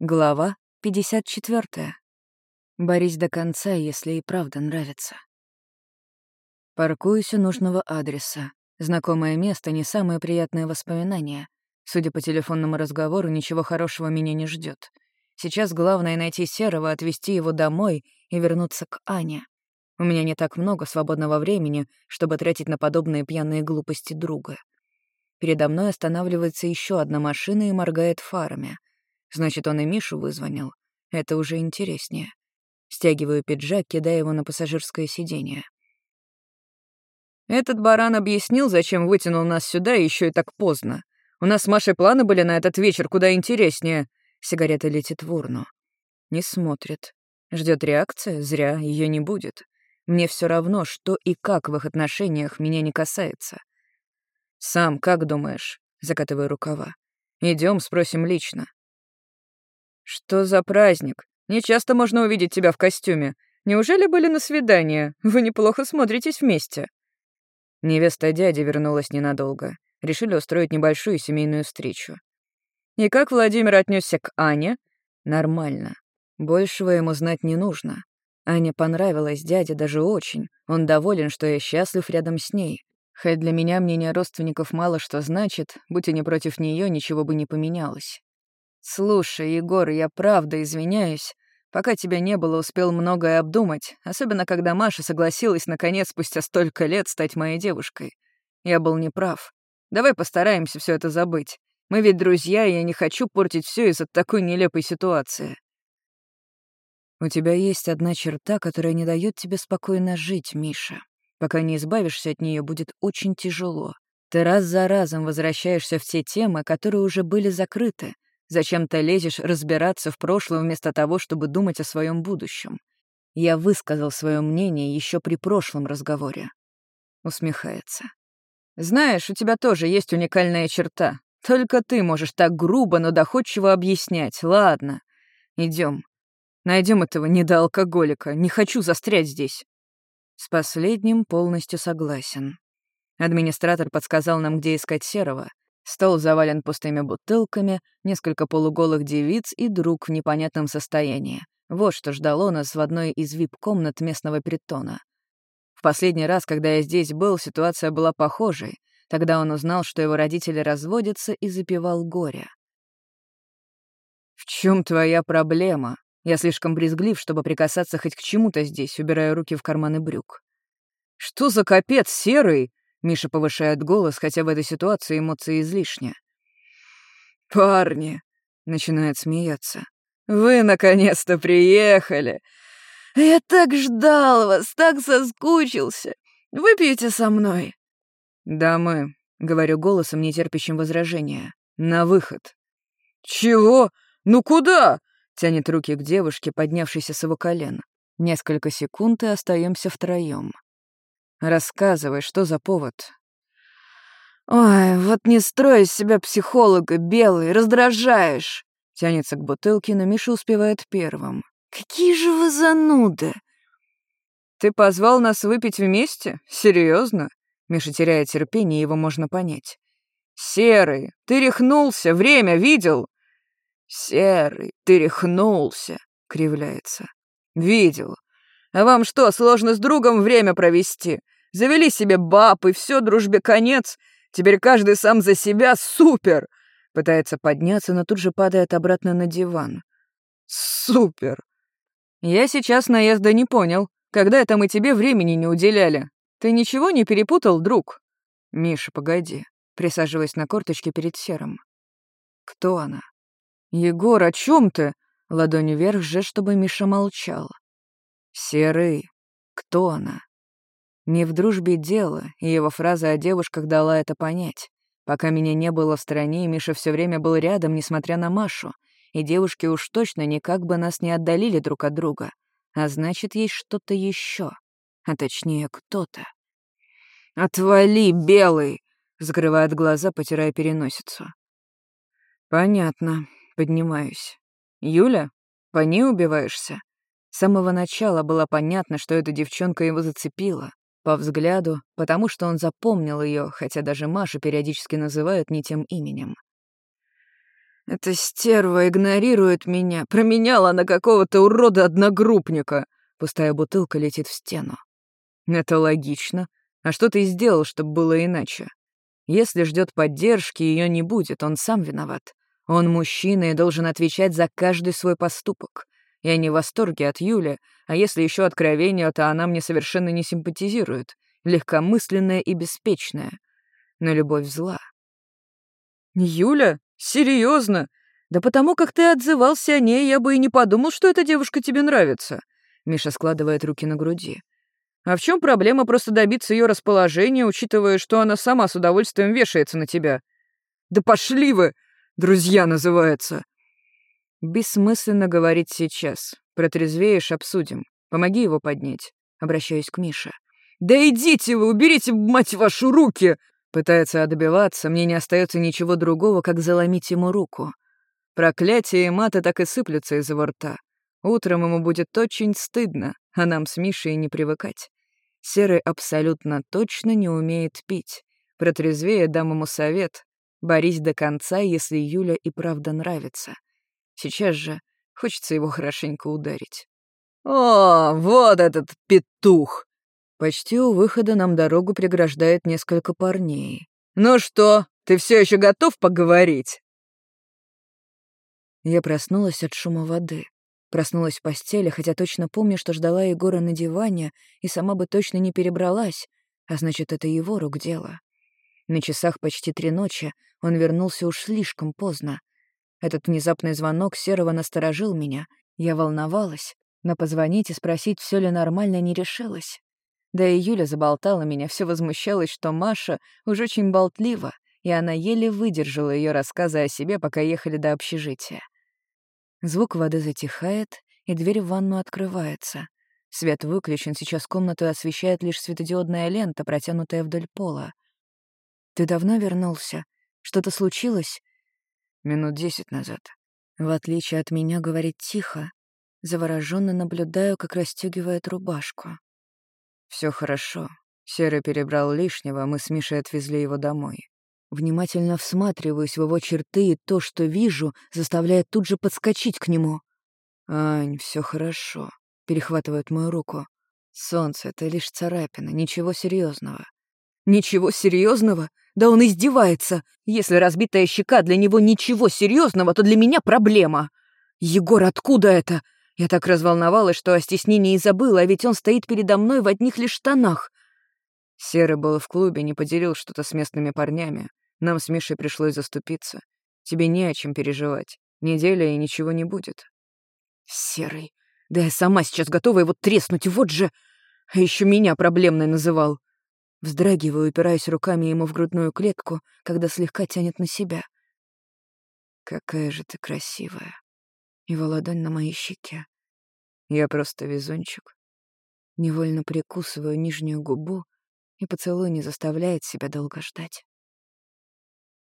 Глава 54. Борись до конца, если и правда нравится. Паркуюсь у нужного адреса. Знакомое место — не самые приятные воспоминания. Судя по телефонному разговору, ничего хорошего меня не ждет. Сейчас главное — найти Серого, отвезти его домой и вернуться к Ане. У меня не так много свободного времени, чтобы тратить на подобные пьяные глупости друга. Передо мной останавливается еще одна машина и моргает фарами — Значит, он и Мишу вызвонил. Это уже интереснее. Стягиваю пиджак, кидая его на пассажирское сиденье. Этот баран объяснил, зачем вытянул нас сюда еще и так поздно. У нас с Машей планы были на этот вечер куда интереснее. Сигарета летит в урну. Не смотрит. Ждет реакция? Зря, ее не будет. Мне все равно, что и как в их отношениях меня не касается. «Сам как думаешь?» — закатываю рукава. Идем, спросим лично. «Что за праздник? Не часто можно увидеть тебя в костюме. Неужели были на свидание? Вы неплохо смотритесь вместе». Невеста дяди вернулась ненадолго. Решили устроить небольшую семейную встречу. И как Владимир отнесся к Ане? Нормально. Большего ему знать не нужно. Аня понравилась дяде даже очень. Он доволен, что я счастлив рядом с ней. Хоть для меня мнение родственников мало что значит, будь они против нее, ничего бы не поменялось. «Слушай, Егор, я правда извиняюсь. Пока тебя не было, успел многое обдумать, особенно когда Маша согласилась наконец спустя столько лет стать моей девушкой. Я был неправ. Давай постараемся все это забыть. Мы ведь друзья, и я не хочу портить все из-за такой нелепой ситуации». «У тебя есть одна черта, которая не дает тебе спокойно жить, Миша. Пока не избавишься от нее, будет очень тяжело. Ты раз за разом возвращаешься в те темы, которые уже были закрыты, Зачем ты лезешь разбираться в прошлом вместо того, чтобы думать о своем будущем? Я высказал свое мнение еще при прошлом разговоре. Усмехается. Знаешь, у тебя тоже есть уникальная черта. Только ты можешь так грубо, но доходчиво объяснять. Ладно, идем. Найдем этого недоалкоголика. Не хочу застрять здесь. С последним полностью согласен. Администратор подсказал нам, где искать Серого. Стол завален пустыми бутылками, несколько полуголых девиц и друг в непонятном состоянии. Вот что ждало нас в одной из вип-комнат местного притона. В последний раз, когда я здесь был, ситуация была похожей. Тогда он узнал, что его родители разводятся и запивал горе. «В чем твоя проблема? Я слишком брезглив, чтобы прикасаться хоть к чему-то здесь, убирая руки в карманы брюк». «Что за капец, серый?» Миша повышает голос, хотя в этой ситуации эмоции излишни. «Парни!» — начинает смеяться. «Вы наконец-то приехали! Я так ждал вас, так соскучился! Выпьете со мной?» «Да мы», — говорю голосом, нетерпящим возражения. «На выход». «Чего? Ну куда?» — тянет руки к девушке, поднявшейся с его колен. Несколько секунд и остаемся втроем. Рассказывай, что за повод?» «Ой, вот не строй из себя психолога, белый, раздражаешь!» Тянется к бутылке, но Миша успевает первым. «Какие же вы зануды!» «Ты позвал нас выпить вместе? Серьезно? Миша теряет терпение, его можно понять. «Серый, ты рехнулся, время видел?» «Серый, ты рехнулся», — кривляется. «Видел. А вам что, сложно с другом время провести? Завели себе баб, и все, дружбе конец. Теперь каждый сам за себя, супер!» Пытается подняться, но тут же падает обратно на диван. «Супер!» «Я сейчас наезда не понял. Когда это мы тебе времени не уделяли? Ты ничего не перепутал, друг?» «Миша, погоди», присаживаясь на корточке перед Серым. «Кто она?» «Егор, о чем ты?» Ладонью вверх же, чтобы Миша молчал. «Серый, кто она?» Не в дружбе дело, и его фраза о девушках дала это понять. Пока меня не было в стране, Миша все время был рядом, несмотря на Машу, и девушки уж точно никак бы нас не отдалили друг от друга. А значит, есть что-то еще, а точнее, кто-то. «Отвали, белый!» — закрывает глаза, потирая переносицу. «Понятно. Поднимаюсь. Юля, по ней убиваешься?» С самого начала было понятно, что эта девчонка его зацепила. По взгляду, потому что он запомнил ее, хотя даже Машу периодически называют не тем именем. Эта стерва игнорирует меня, променяла на какого-то урода-одногруппника. Пустая бутылка летит в стену. Это логично. А что ты сделал, чтобы было иначе? Если ждет поддержки, ее не будет, он сам виноват. Он мужчина и должен отвечать за каждый свой поступок. Я не в восторге от Юли, а если еще откровение, то она мне совершенно не симпатизирует. Легкомысленная и беспечная. Но любовь зла. «Юля? Серьезно? Да потому как ты отзывался о ней, я бы и не подумал, что эта девушка тебе нравится». Миша складывает руки на груди. «А в чем проблема просто добиться ее расположения, учитывая, что она сама с удовольствием вешается на тебя?» «Да пошли вы! Друзья называется!» «Бессмысленно говорить сейчас. Протрезвеешь, обсудим. Помоги его поднять». Обращаюсь к Мише. «Да идите вы, уберите, мать вашу, руки!» Пытается отбиваться, мне не остается ничего другого, как заломить ему руку. Проклятие и маты так и сыплются из его рта. Утром ему будет очень стыдно, а нам с Мишей не привыкать. Серый абсолютно точно не умеет пить. Протрезвее дам ему совет. Борись до конца, если Юля и правда нравится. Сейчас же хочется его хорошенько ударить. «О, вот этот петух!» Почти у выхода нам дорогу преграждает несколько парней. «Ну что, ты все еще готов поговорить?» Я проснулась от шума воды. Проснулась в постели, хотя точно помню, что ждала Егора на диване и сама бы точно не перебралась, а значит, это его рук дело. На часах почти три ночи он вернулся уж слишком поздно. Этот внезапный звонок Серого насторожил меня. Я волновалась, но позвонить и спросить, все ли нормально, не решилась. Да и Юля заболтала меня, все возмущалась, что Маша уж очень болтлива, и она еле выдержала ее рассказы о себе, пока ехали до общежития. Звук воды затихает, и дверь в ванну открывается. Свет выключен, сейчас комнату освещает лишь светодиодная лента, протянутая вдоль пола. «Ты давно вернулся? Что-то случилось?» «Минут десять назад». В отличие от меня, говорит тихо. Завороженно наблюдаю, как расстегивает рубашку. Все хорошо. Серый перебрал лишнего, мы с Мишей отвезли его домой. Внимательно всматриваюсь в его черты, и то, что вижу, заставляет тут же подскочить к нему. «Ань, все хорошо», — перехватывает мою руку. «Солнце — это лишь царапина, ничего серьезного. «Ничего серьезного? Да он издевается! Если разбитая щека для него ничего серьезного, то для меня проблема! Егор, откуда это? Я так разволновалась, что о стеснении забыла, а ведь он стоит передо мной в одних лишь штанах. Серый был в клубе, не поделил что-то с местными парнями. Нам с Мишей пришлось заступиться. Тебе не о чем переживать. Неделя и ничего не будет. Серый. Да я сама сейчас готова его треснуть, вот же. А еще меня проблемной называл. Вздрагиваю, упираясь руками ему в грудную клетку, когда слегка тянет на себя. Какая же ты красивая его ладонь на моей щеке. Я просто везунчик. Невольно прикусываю нижнюю губу, и поцелуй не заставляет себя долго ждать.